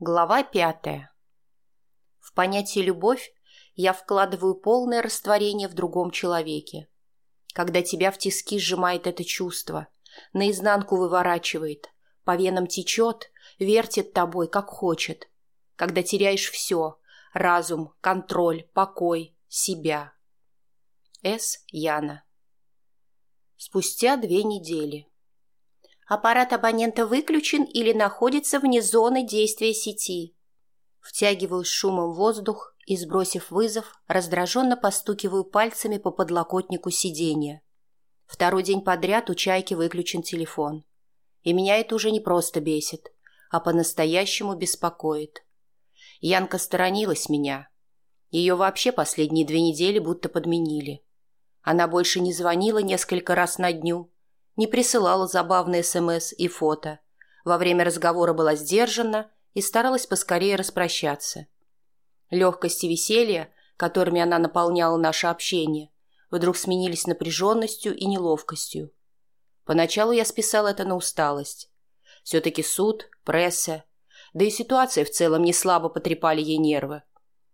Глава пятая. В понятие «любовь» я вкладываю полное растворение в другом человеке. Когда тебя в тиски сжимает это чувство, наизнанку выворачивает, по венам течет, вертит тобой, как хочет. Когда теряешь все – разум, контроль, покой, себя. С. Яна. Спустя две недели. Аппарат абонента выключен или находится вне зоны действия сети. Втягиваю шумом воздух и, сбросив вызов, раздраженно постукиваю пальцами по подлокотнику сиденья. Второй день подряд у Чайки выключен телефон. И меня это уже не просто бесит, а по-настоящему беспокоит. Янка сторонилась меня. Ее вообще последние две недели будто подменили. Она больше не звонила несколько раз на дню, не присылала забавные СМС и фото. Во время разговора была сдержана и старалась поскорее распрощаться. Легкость и веселье, которыми она наполняла наше общение, вдруг сменились напряженностью и неловкостью. Поначалу я списал это на усталость. Все-таки суд, пресса, да и ситуация в целом не слабо потрепали ей нервы.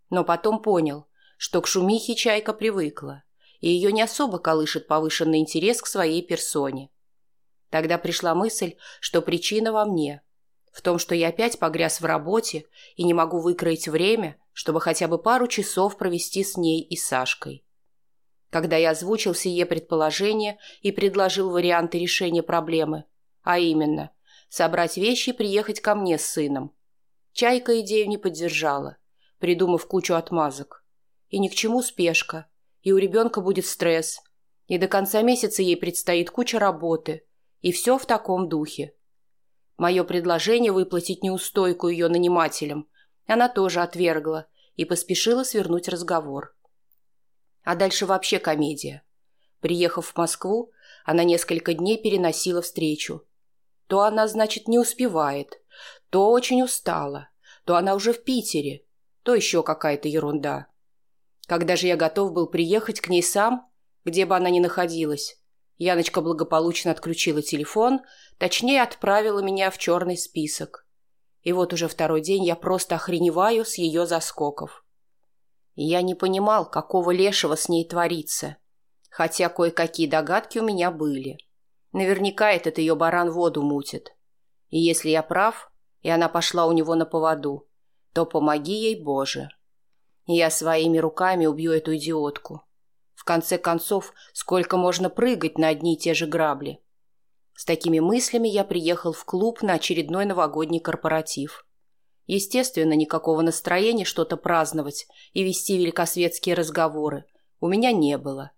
Но потом понял, что к шумихе чайка привыкла, и ее не особо колышет повышенный интерес к своей персоне. Тогда пришла мысль, что причина во мне. В том, что я опять погряз в работе и не могу выкроить время, чтобы хотя бы пару часов провести с ней и Сашкой. Когда я озвучил сие предположение и предложил варианты решения проблемы, а именно, собрать вещи и приехать ко мне с сыном, Чайка идею не поддержала, придумав кучу отмазок. И ни к чему спешка, и у ребенка будет стресс, и до конца месяца ей предстоит куча работы – и все в таком духе. Мое предложение выплатить неустойку ее нанимателям она тоже отвергла и поспешила свернуть разговор. А дальше вообще комедия. Приехав в Москву, она несколько дней переносила встречу. То она, значит, не успевает, то очень устала, то она уже в Питере, то еще какая-то ерунда. Когда же я готов был приехать к ней сам, где бы она ни находилась, Яночка благополучно отключила телефон, точнее отправила меня в черный список. И вот уже второй день я просто охреневаю с ее заскоков. я не понимал, какого лешего с ней творится, хотя кое-какие догадки у меня были. Наверняка этот ее баран воду мутит. И если я прав, и она пошла у него на поводу, то помоги ей, Боже. Я своими руками убью эту идиотку. Конце концов, сколько можно прыгать на одни и те же грабли? С такими мыслями я приехал в клуб на очередной новогодний корпоратив. Естественно, никакого настроения что-то праздновать и вести великосветские разговоры у меня не было.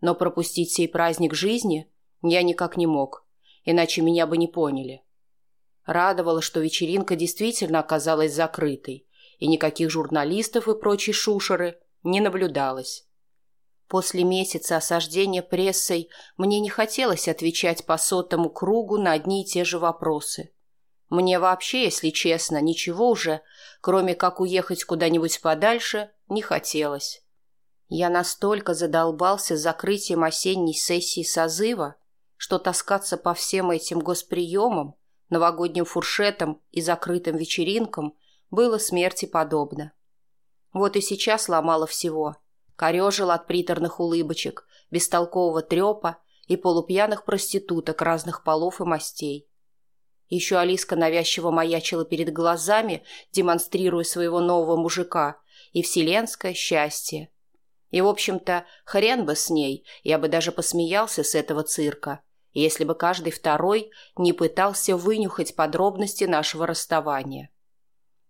Но пропустить сей праздник жизни я никак не мог, иначе меня бы не поняли. Радовало, что вечеринка действительно оказалась закрытой, и никаких журналистов и прочей шушеры не наблюдалось. После месяца осаждения прессой мне не хотелось отвечать по сотому кругу на одни и те же вопросы. Мне вообще, если честно, ничего уже, кроме как уехать куда-нибудь подальше, не хотелось. Я настолько задолбался закрытием осенней сессии созыва, что таскаться по всем этим госприемам, новогодним фуршетам и закрытым вечеринкам было смерти подобно. Вот и сейчас ломало всего – корежил от приторных улыбочек, бестолкового трепа и полупьяных проституток разных полов и мастей. Еще Алиска навязчиво маячила перед глазами, демонстрируя своего нового мужика и вселенское счастье. И, в общем-то, хрен бы с ней, я бы даже посмеялся с этого цирка, если бы каждый второй не пытался вынюхать подробности нашего расставания.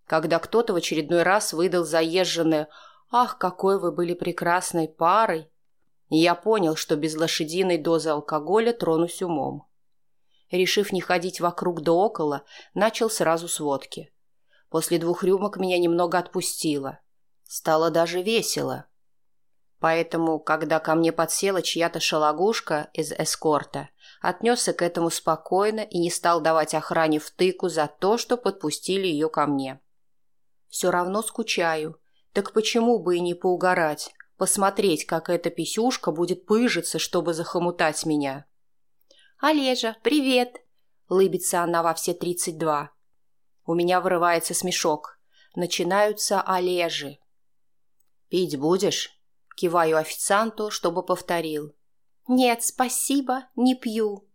Когда кто-то в очередной раз выдал заезженное «Ах, какой вы были прекрасной парой!» И я понял, что без лошадиной дозы алкоголя тронусь умом. Решив не ходить вокруг да около, начал сразу с водки. После двух рюмок меня немного отпустило. Стало даже весело. Поэтому, когда ко мне подсела чья-то шалогушка из эскорта, отнесся к этому спокойно и не стал давать охране втыку за то, что подпустили ее ко мне. «Все равно скучаю», так почему бы и не поугарать, посмотреть, как эта писюшка будет пыжиться, чтобы захомутать меня? «Олежа, привет!» — лыбится она во все тридцать два. У меня вырывается смешок. Начинаются олежи. «Пить будешь?» Киваю официанту, чтобы повторил. «Нет, спасибо, не пью».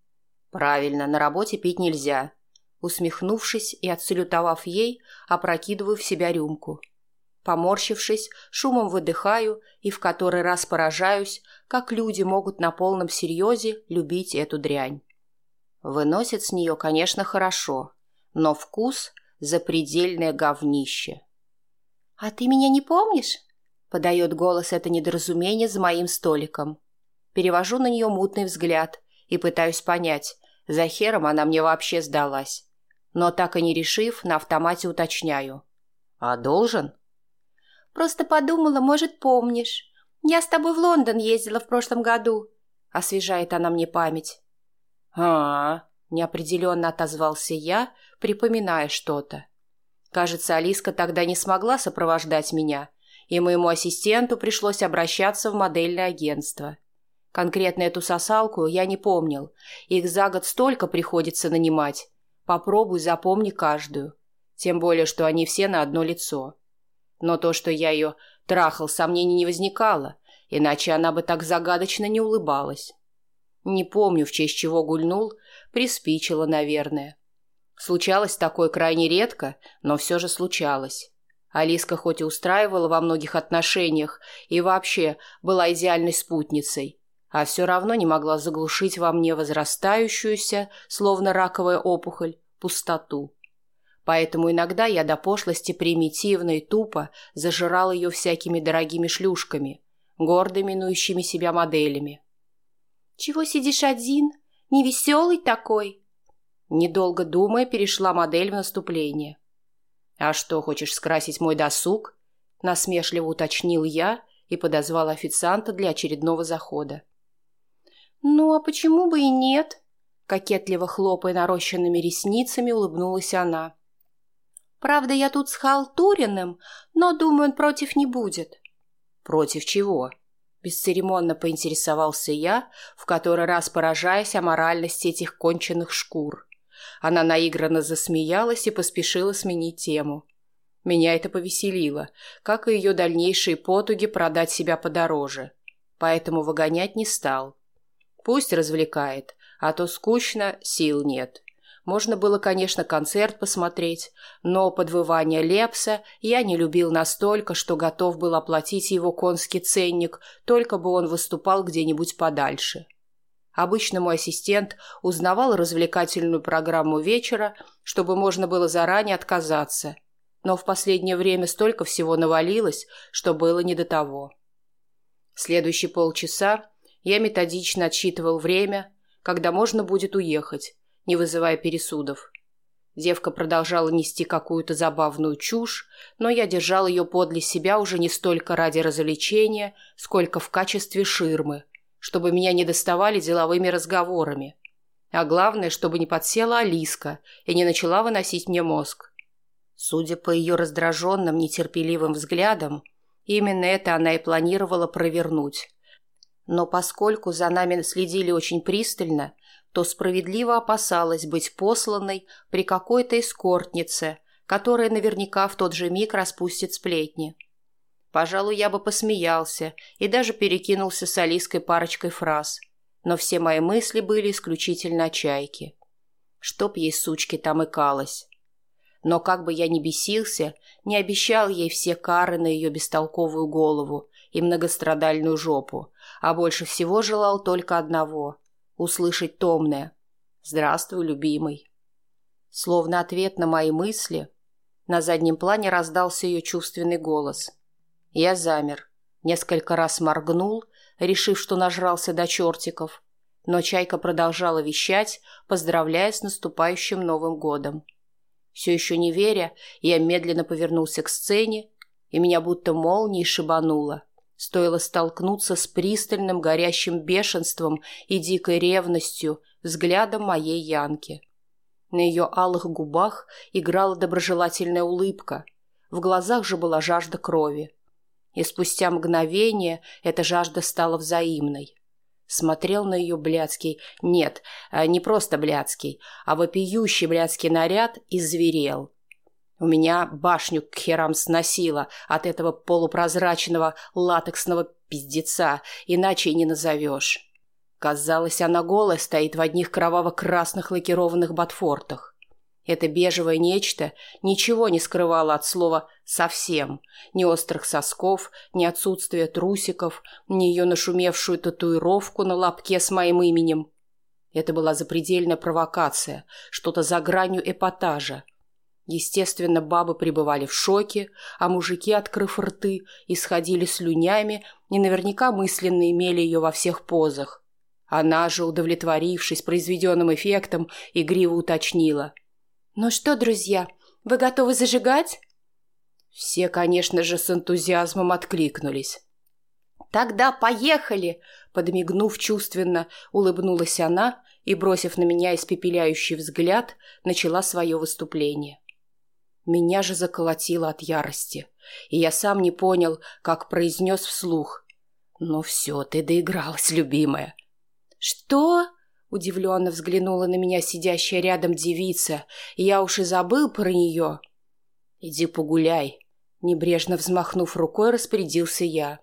«Правильно, на работе пить нельзя». Усмехнувшись и отсалютовав ей, опрокидываю в себя рюмку. Поморщившись, шумом выдыхаю и в который раз поражаюсь, как люди могут на полном серьезе любить эту дрянь. Выносит с нее, конечно, хорошо, но вкус – запредельное говнище. «А ты меня не помнишь?» – подает голос это недоразумение за моим столиком. Перевожу на нее мутный взгляд и пытаюсь понять, за хером она мне вообще сдалась. Но так и не решив, на автомате уточняю. «А должен?» «Просто подумала, может, помнишь. Я с тобой в Лондон ездила в прошлом году», – освежает она мне память. а, неопределенно отозвался я, припоминая что-то. Кажется, Алиска тогда не смогла сопровождать меня, и моему ассистенту пришлось обращаться в модельное агентство. Конкретно эту сосалку я не помнил. Их за год столько приходится нанимать. Попробуй запомни каждую. Тем более, что они все на одно лицо. Но то, что я ее трахал, сомнений не возникало, иначе она бы так загадочно не улыбалась. Не помню, в честь чего гульнул, приспичило, наверное. Случалось такое крайне редко, но все же случалось. Алиска хоть и устраивала во многих отношениях и вообще была идеальной спутницей, а все равно не могла заглушить во мне возрастающуюся, словно раковая опухоль, пустоту. Поэтому иногда я до пошлости примитивно и тупо зажирал ее всякими дорогими шлюшками, гордо минующими себя моделями. «Чего сидишь один? Невеселый такой?» Недолго думая, перешла модель в наступление. «А что, хочешь скрасить мой досуг?» Насмешливо уточнил я и подозвал официанта для очередного захода. «Ну, а почему бы и нет?» Кокетливо хлопая нарощенными ресницами, улыбнулась она. Правда, я тут с Халтуриным, но, думаю, он против не будет. Против чего? Бесцеремонно поинтересовался я, в который раз поражаясь о моральности этих конченых шкур. Она наигранно засмеялась и поспешила сменить тему. Меня это повеселило, как и ее дальнейшие потуги продать себя подороже. Поэтому выгонять не стал. Пусть развлекает, а то скучно, сил нет. Можно было, конечно, концерт посмотреть, но подвывание Лепса я не любил настолько, что готов был оплатить его конский ценник, только бы он выступал где-нибудь подальше. Обычно мой ассистент узнавал развлекательную программу вечера, чтобы можно было заранее отказаться. Но в последнее время столько всего навалилось, что было не до того. Следующие полчаса я методично отсчитывал время, когда можно будет уехать, не вызывая пересудов. Девка продолжала нести какую-то забавную чушь, но я держал ее подле себя уже не столько ради развлечения, сколько в качестве ширмы, чтобы меня не доставали деловыми разговорами. А главное, чтобы не подсела Алиска и не начала выносить мне мозг. Судя по ее раздраженным, нетерпеливым взглядам, именно это она и планировала провернуть. Но поскольку за нами следили очень пристально, то справедливо опасалась быть посланной при какой-то эскортнице, которая наверняка в тот же миг распустит сплетни. Пожалуй, я бы посмеялся и даже перекинулся с Алиской парочкой фраз, но все мои мысли были исключительно о чайке. Чтоб ей, сучки, там икалось. Но как бы я ни бесился, не обещал ей все кары на ее бестолковую голову и многострадальную жопу, а больше всего желал только одного услышать томное «Здравствуй, любимый». Словно ответ на мои мысли, на заднем плане раздался ее чувственный голос. Я замер, несколько раз моргнул, решив, что нажрался до чертиков, но чайка продолжала вещать, поздравляя с наступающим Новым годом. Все еще не веря, я медленно повернулся к сцене, и меня будто молнией шибануло. Стоило столкнуться с пристальным горящим бешенством и дикой ревностью взглядом моей Янки. На ее алых губах играла доброжелательная улыбка, в глазах же была жажда крови. И спустя мгновение эта жажда стала взаимной. Смотрел на ее блядский, нет, э, не просто блядский, а вопиющий блядский наряд и зверел. У меня башню к херам сносило от этого полупрозрачного латексного пиздеца, иначе и не назовешь. Казалось, она голая стоит в одних кроваво-красных лакированных ботфортах. Это бежевое нечто ничего не скрывало от слова «совсем». Ни острых сосков, ни отсутствия трусиков, ни ее нашумевшую татуировку на лобке с моим именем. Это была запредельная провокация, что-то за гранью эпатажа. Естественно, бабы пребывали в шоке, а мужики, открыв рты, исходили слюнями и наверняка мысленно имели ее во всех позах. Она же, удовлетворившись произведенным эффектом, игриво уточнила. «Ну что, друзья, вы готовы зажигать?» Все, конечно же, с энтузиазмом откликнулись. «Тогда поехали!» Подмигнув чувственно, улыбнулась она и, бросив на меня испепеляющий взгляд, начала свое выступление. Меня же заколотило от ярости, и я сам не понял, как произнес вслух. «Ну все, ты доигралась, любимая». «Что?» — удивленно взглянула на меня сидящая рядом девица, я уж и забыл про нее. «Иди погуляй», — небрежно взмахнув рукой, распорядился я.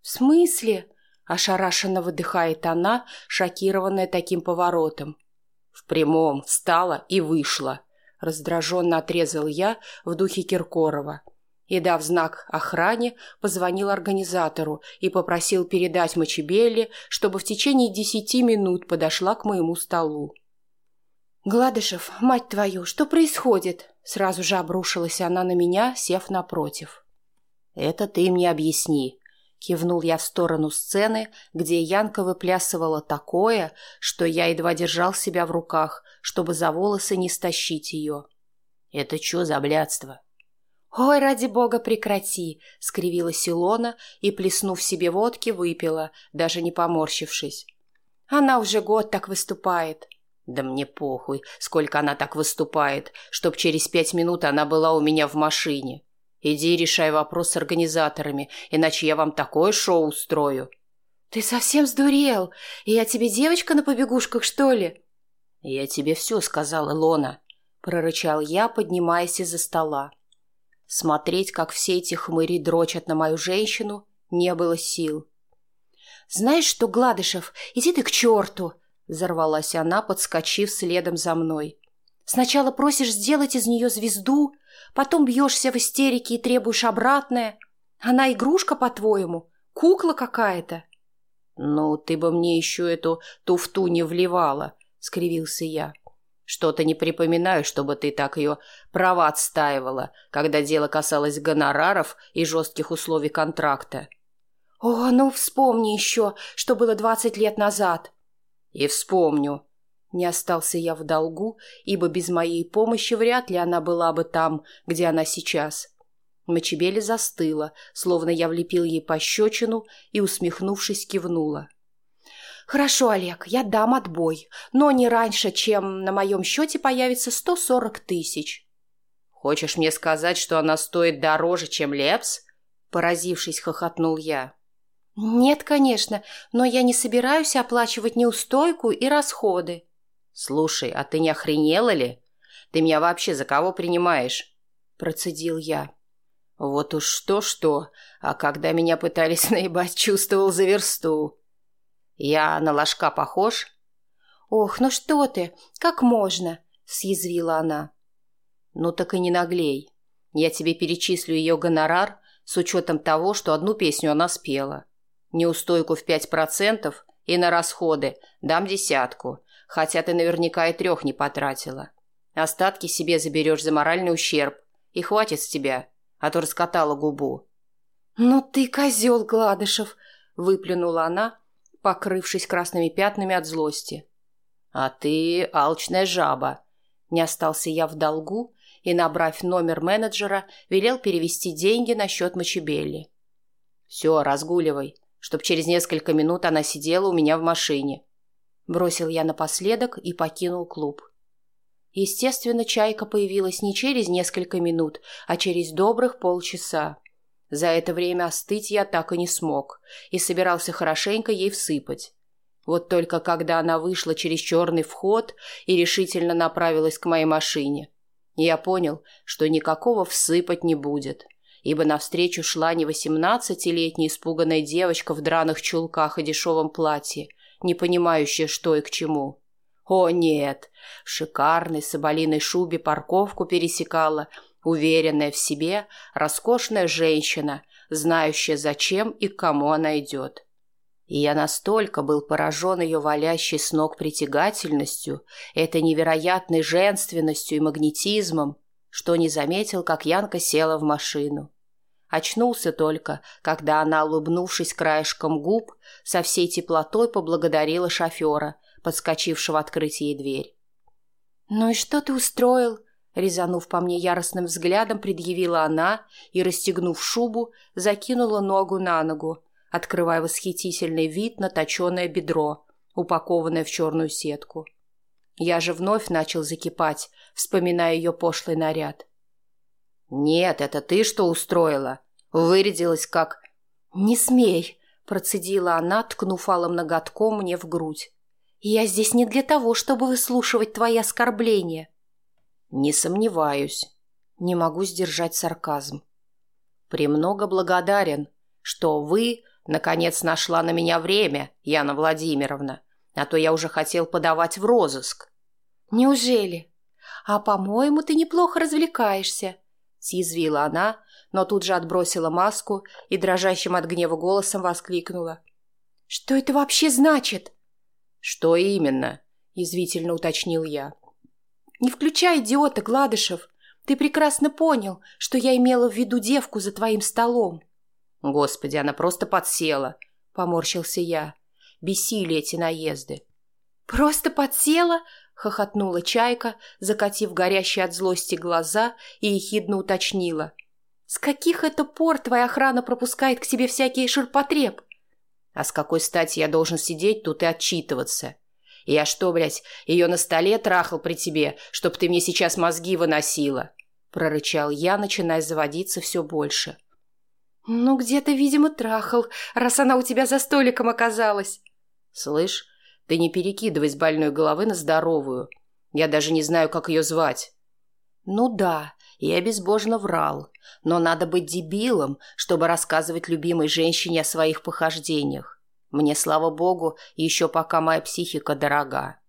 «В смысле?» — ошарашенно выдыхает она, шокированная таким поворотом. «В прямом встала и вышла», — раздраженно отрезал я в духе Киркорова. И, дав знак охране, позвонил организатору и попросил передать Мачебелле, чтобы в течение десяти минут подошла к моему столу. «Гладышев, мать твою, что происходит?» Сразу же обрушилась она на меня, сев напротив. «Это ты мне объясни», Кивнул я в сторону сцены, где Янка выплясывала такое, что я едва держал себя в руках, чтобы за волосы не стащить ее. «Это что за блядство?» «Ой, ради бога, прекрати!» — скривилась Илона и, плеснув себе водки, выпила, даже не поморщившись. «Она уже год так выступает». «Да мне похуй, сколько она так выступает, чтоб через пять минут она была у меня в машине. Иди решай вопрос с организаторами, иначе я вам такое шоу устрою». «Ты совсем сдурел? Я тебе девочка на побегушках, что ли?» «Я тебе все сказал, Илона», — прорычал я, поднимаясь из-за стола. Смотреть, как все эти хмыри дрочат на мою женщину, не было сил. «Знаешь что, Гладышев, иди ты к черту!» — взорвалась она, подскочив следом за мной. «Сначала просишь сделать из нее звезду, Потом бьешься в истерике и требуешь обратное. Она игрушка, по-твоему? Кукла какая-то?» «Ну, ты бы мне еще эту туфту не вливала», — скривился я. «Что-то не припоминаю, чтобы ты так ее права отстаивала, когда дело касалось гонораров и жестких условий контракта». «О, ну вспомни еще, что было двадцать лет назад». «И вспомню», не остался я в долгу, ибо без моей помощи вряд ли она была бы там, где она сейчас. Мочебели застыла, словно я влепил ей пощечину и, усмехнувшись, кивнула. «Хорошо, Олег, я дам отбой, но не раньше, чем на моем счете появится сто сорок тысяч». «Хочешь мне сказать, что она стоит дороже, чем Лепс?» Поразившись, хохотнул я. «Нет, конечно, но я не собираюсь оплачивать неустойку и расходы». «Слушай, а ты не охренела ли? Ты меня вообще за кого принимаешь?» Процедил я. Вот уж что-что, а когда меня пытались наебать, чувствовал за версту. «Я на ложка похож?» «Ох, ну что ты, как можно?» — съязвила она. «Ну так и не наглей. Я тебе перечислю ее гонорар с учетом того, что одну песню она спела. Неустойку в пять процентов и на расходы дам десятку, хотя ты наверняка и трех не потратила. Остатки себе заберешь за моральный ущерб, и хватит с тебя, а то раскатала губу». «Ну ты козел, Гладышев!» — выплюнула она, покрывшись красными пятнами от злости. «А ты алчная жаба!» Не остался я в долгу и, набрав номер менеджера, велел перевести деньги на счет Мачебелли. «Все, разгуливай, чтоб через несколько минут она сидела у меня в машине. Бросил я напоследок и покинул клуб. Естественно, чайка появилась не через несколько минут, а через добрых полчаса. За это время остыть я так и не смог и собирался хорошенько ей всыпать. Вот только когда она вышла через черный вход и решительно направилась к моей машине, я понял, что никакого всыпать не будет, ибо навстречу шла не восемнадцатилетняя испуганная девочка в драных чулках и дешевом платье, не понимающая, что и к чему. О, нет! В шикарной соболиной шубе парковку пересекала, уверенная в себе, роскошная женщина, знающая, зачем и к кому она идет. И я настолько был поражен ее валящей с ног притягательностью, этой невероятной женственностью и магнетизмом, что не заметил, как Янка села в машину. Очнулся только, когда она, улыбнувшись краешком губ, со всей теплотой поблагодарила шофера, подскочившего открыть ей дверь. «Ну и что ты устроил?» Резанув по мне яростным взглядом, предъявила она и, расстегнув шубу, закинула ногу на ногу, открывая восхитительный вид на точеное бедро, упакованное в черную сетку. Я же вновь начал закипать, вспоминая ее пошлый наряд. «Нет, это ты что устроила? Вырядилась как...» «Не смей!» – процедила она, ткнув алым ноготком мне в грудь. «Я здесь не для того, чтобы выслушивать твои оскорбления». «Не сомневаюсь. Не могу сдержать сарказм. Премного благодарен, что вы Наконец нашла на меня время, Яна Владимировна, а то я уже хотел подавать в розыск. Неужели? А, по-моему, ты неплохо развлекаешься, съязвила она, но тут же отбросила маску и дрожащим от гнева голосом воскликнула. Что это вообще значит? Что именно? язвительно уточнил я. Не включай идиота, Гладышев. Ты прекрасно понял, что я имела в виду девку за твоим столом. Господи, она просто подсела, поморщился я. Бесили эти наезды. Просто подсела? Хохотнула чайка, закатив горящие от злости глаза и ехидно уточнила. С каких это пор твоя охрана пропускает к себе всякий ширпотреб? А с какой стати я должен сидеть тут и отчитываться? Я что, блядь, ее на столе трахал при тебе, чтоб ты мне сейчас мозги выносила? Прорычал я, начиная заводиться все больше. «Ну, где-то, видимо, трахал, раз она у тебя за столиком оказалась». «Слышь, ты не перекидывай с больной головы на здоровую. Я даже не знаю, как ее звать». «Ну да, я безбожно врал, но надо быть дебилом, чтобы рассказывать любимой женщине о своих похождениях. Мне, слава богу, еще пока моя психика дорога».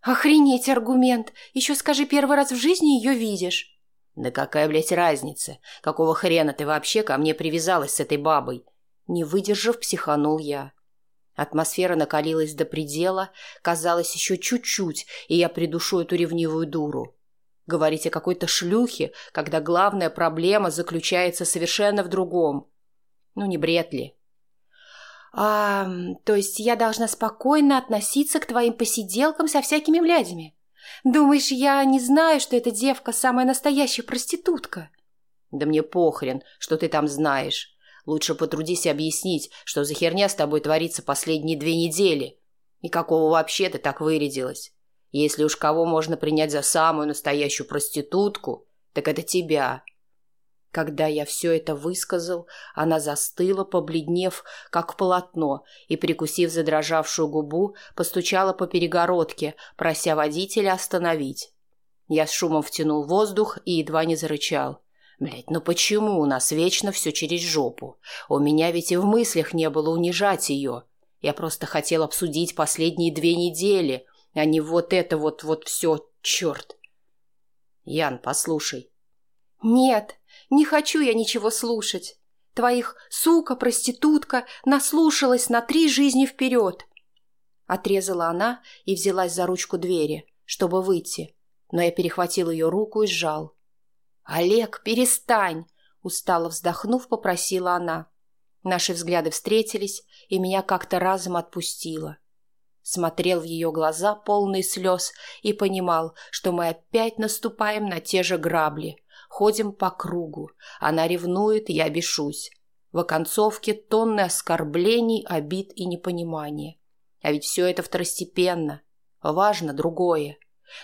«Охренеть аргумент! Еще скажи, первый раз в жизни ее видишь». «Да какая, блядь, разница? Какого хрена ты вообще ко мне привязалась с этой бабой?» Не выдержав, психанул я. Атмосфера накалилась до предела, казалось, еще чуть-чуть, и я придушу эту ревнивую дуру. Говорить о какой-то шлюхе, когда главная проблема заключается совершенно в другом. Ну, не бред ли? А, то есть я должна спокойно относиться к твоим посиделкам со всякими блядями? Думаешь, я не знаю, что эта девка самая настоящая проститутка? Да мне похрен, что ты там знаешь. Лучше потрудись объяснить, что за херня с тобой творится последние две недели. И какого вообще ты так вырядилась? Если уж кого можно принять за самую настоящую проститутку, так это тебя. Когда я все это высказал, она застыла, побледнев, как полотно, и, прикусив задрожавшую губу, постучала по перегородке, прося водителя остановить. Я с шумом втянул воздух и едва не зарычал. Блять, ну почему у нас вечно все через жопу? У меня ведь и в мыслях не было унижать ее. Я просто хотел обсудить последние две недели, а не вот это вот-вот все, черт. Ян, послушай. Нет, не хочу я ничего слушать. Твоих сука, проститутка наслушалась на три жизни вперед. Отрезала она и взялась за ручку двери, чтобы выйти, но я перехватил ее руку и сжал. «Олег, перестань!» Устало вздохнув, попросила она. Наши взгляды встретились, и меня как-то разом отпустило. Смотрел в ее глаза, полные слез, и понимал, что мы опять наступаем на те же грабли – Ходим по кругу. Она ревнует, я бешусь. В оконцовке тонны оскорблений, обид и непонимания. А ведь все это второстепенно. Важно другое.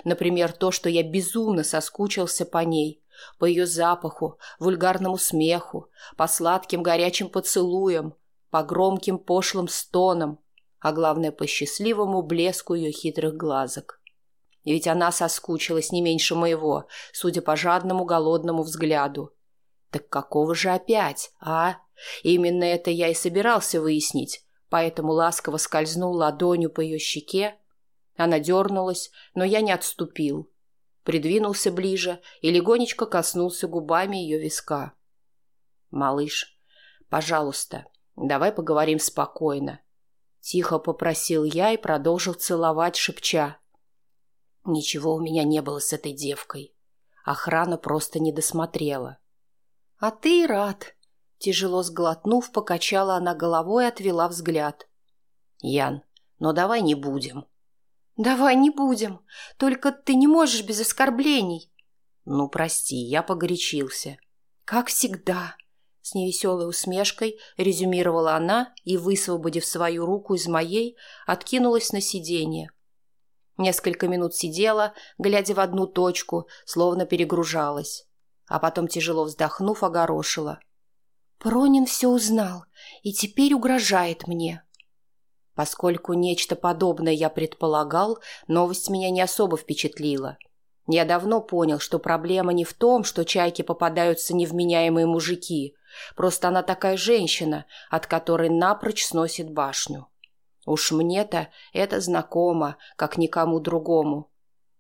Например, то, что я безумно соскучился по ней, по ее запаху, вульгарному смеху, по сладким горячим поцелуям, по громким пошлым стонам, а главное, по счастливому блеску ее хитрых глазок. И ведь она соскучилась не меньше моего, судя по жадному голодному взгляду. Так какого же опять, а? Именно это я и собирался выяснить, поэтому ласково скользнул ладонью по ее щеке. Она дернулась, но я не отступил. Придвинулся ближе и легонечко коснулся губами ее виска. «Малыш, пожалуйста, давай поговорим спокойно». Тихо попросил я и продолжил целовать, шепча. Ничего у меня не было с этой девкой. Охрана просто не досмотрела. «А ты рад», Тяжело сглотнув, покачала она головой и отвела взгляд. «Ян, но давай не будем». «Давай не будем. Только ты не можешь без оскорблений». «Ну, прости, я погорячился». «Как всегда», — с невеселой усмешкой резюмировала она и, высвободив свою руку из моей, откинулась на сиденье. Несколько минут сидела, глядя в одну точку, словно перегружалась. А потом, тяжело вздохнув, огорошила. Пронин все узнал и теперь угрожает мне. Поскольку нечто подобное я предполагал, новость меня не особо впечатлила. Я давно понял, что проблема не в том, что чайки попадаются невменяемые мужики, просто она такая женщина, от которой напрочь сносит башню. Уж мне-то это знакомо, как никому другому.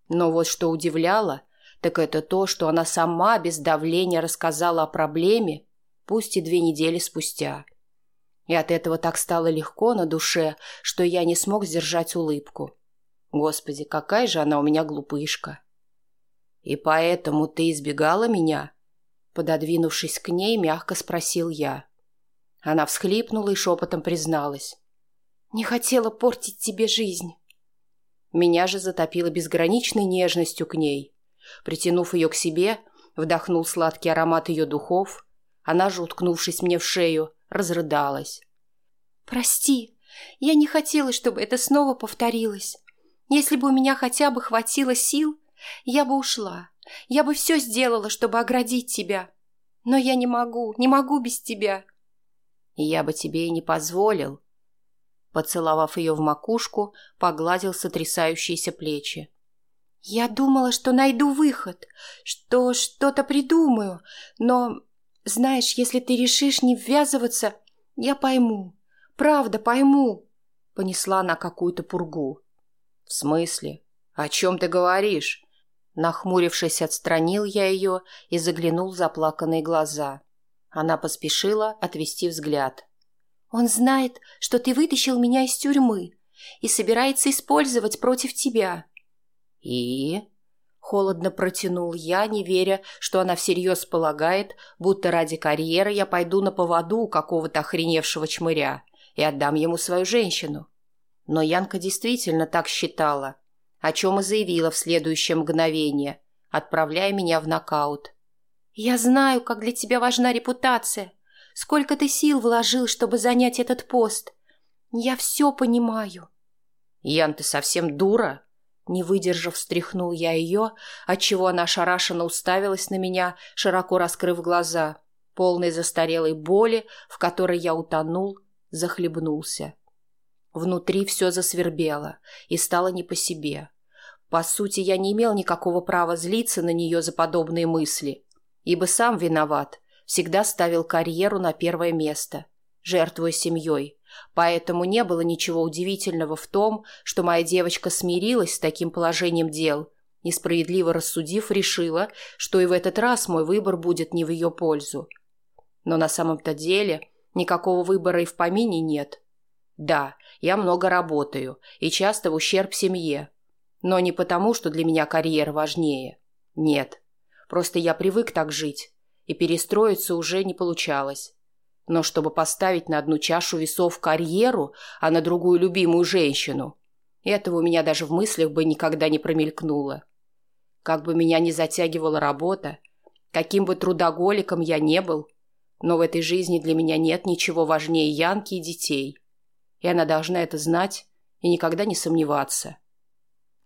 Но вот что удивляло, так это то, что она сама без давления рассказала о проблеме пусть и две недели спустя. И от этого так стало легко на душе, что я не смог сдержать улыбку. Господи, какая же она у меня глупышка. И поэтому ты избегала меня? Пододвинувшись к ней, мягко спросил я. Она всхлипнула и шепотом призналась. Не хотела портить тебе жизнь. Меня же затопило безграничной нежностью к ней. Притянув ее к себе, вдохнул сладкий аромат ее духов – она же, уткнувшись мне в шею, разрыдалась. «Прости, я не хотела, чтобы это снова повторилось. Если бы у меня хотя бы хватило сил, я бы ушла. Я бы все сделала, чтобы оградить тебя. Но я не могу, не могу без тебя». «Я бы тебе и не позволил». Поцеловав ее в макушку, погладил сотрясающиеся плечи. «Я думала, что найду выход, что что-то придумаю, но знаешь, если ты решишь не ввязываться, я пойму. Правда, пойму. Понесла на какую-то пургу. В смысле? О чем ты говоришь? Нахмурившись, отстранил я ее и заглянул в заплаканные глаза. Она поспешила отвести взгляд. Он знает, что ты вытащил меня из тюрьмы и собирается использовать против тебя. И? Холодно протянул я, не веря, что она всерьез полагает, будто ради карьеры я пойду на поводу у какого-то охреневшего чмыря и отдам ему свою женщину. Но Янка действительно так считала, о чем и заявила в следующее мгновение, отправляя меня в нокаут. «Я знаю, как для тебя важна репутация. Сколько ты сил вложил, чтобы занять этот пост. Я все понимаю». «Ян, ты совсем дура?» Не выдержав, встряхнул я ее, отчего она ошарашенно уставилась на меня, широко раскрыв глаза, полной застарелой боли, в которой я утонул, захлебнулся. Внутри все засвербело и стало не по себе. По сути, я не имел никакого права злиться на нее за подобные мысли, ибо сам виноват, всегда ставил карьеру на первое место, жертвуя семьей, Поэтому не было ничего удивительного в том, что моя девочка смирилась с таким положением дел и, справедливо рассудив, решила, что и в этот раз мой выбор будет не в ее пользу. Но на самом-то деле никакого выбора и в помине нет. Да, я много работаю и часто в ущерб семье. Но не потому, что для меня карьера важнее. Нет. Просто я привык так жить, и перестроиться уже не получалось. Но чтобы поставить на одну чашу весов карьеру, а на другую любимую женщину, этого у меня даже в мыслях бы никогда не промелькнуло. Как бы меня ни затягивала работа, каким бы трудоголиком я не был, но в этой жизни для меня нет ничего важнее Янки и детей. И она должна это знать и никогда не сомневаться.